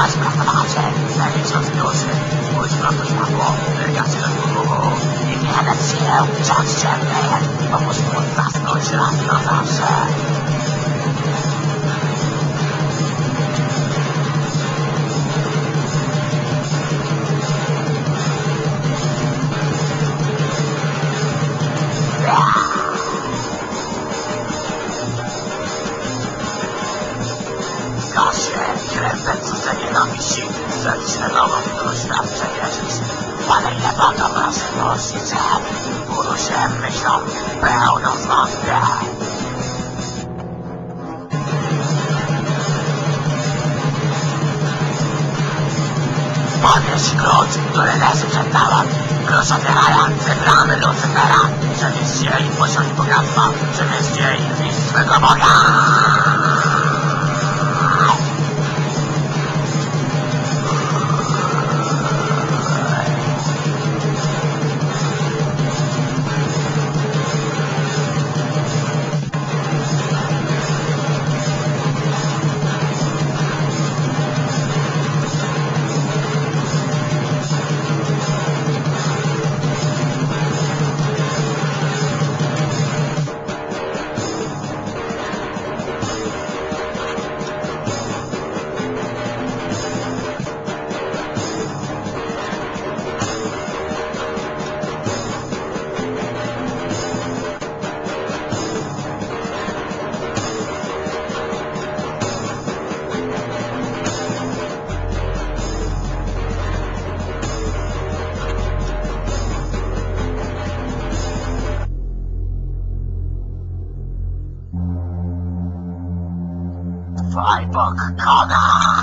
Master Sergeant's responsibility was from the Shamrock, and got to If you haven't seen her, John's Jack Man, almost one fast motion on the Master. Nienawiści, serce nową doświadczenie żyć. Ale ile to nosicie, budu się myślą, pełną zwątpię. Podnieś klucz, który leży przed tobą. Klucz otwierający bramy Lucifera. Przemieść się i posiąść bogactwo. Przemieść się i zniszcz swego Boga. Freiburg Corner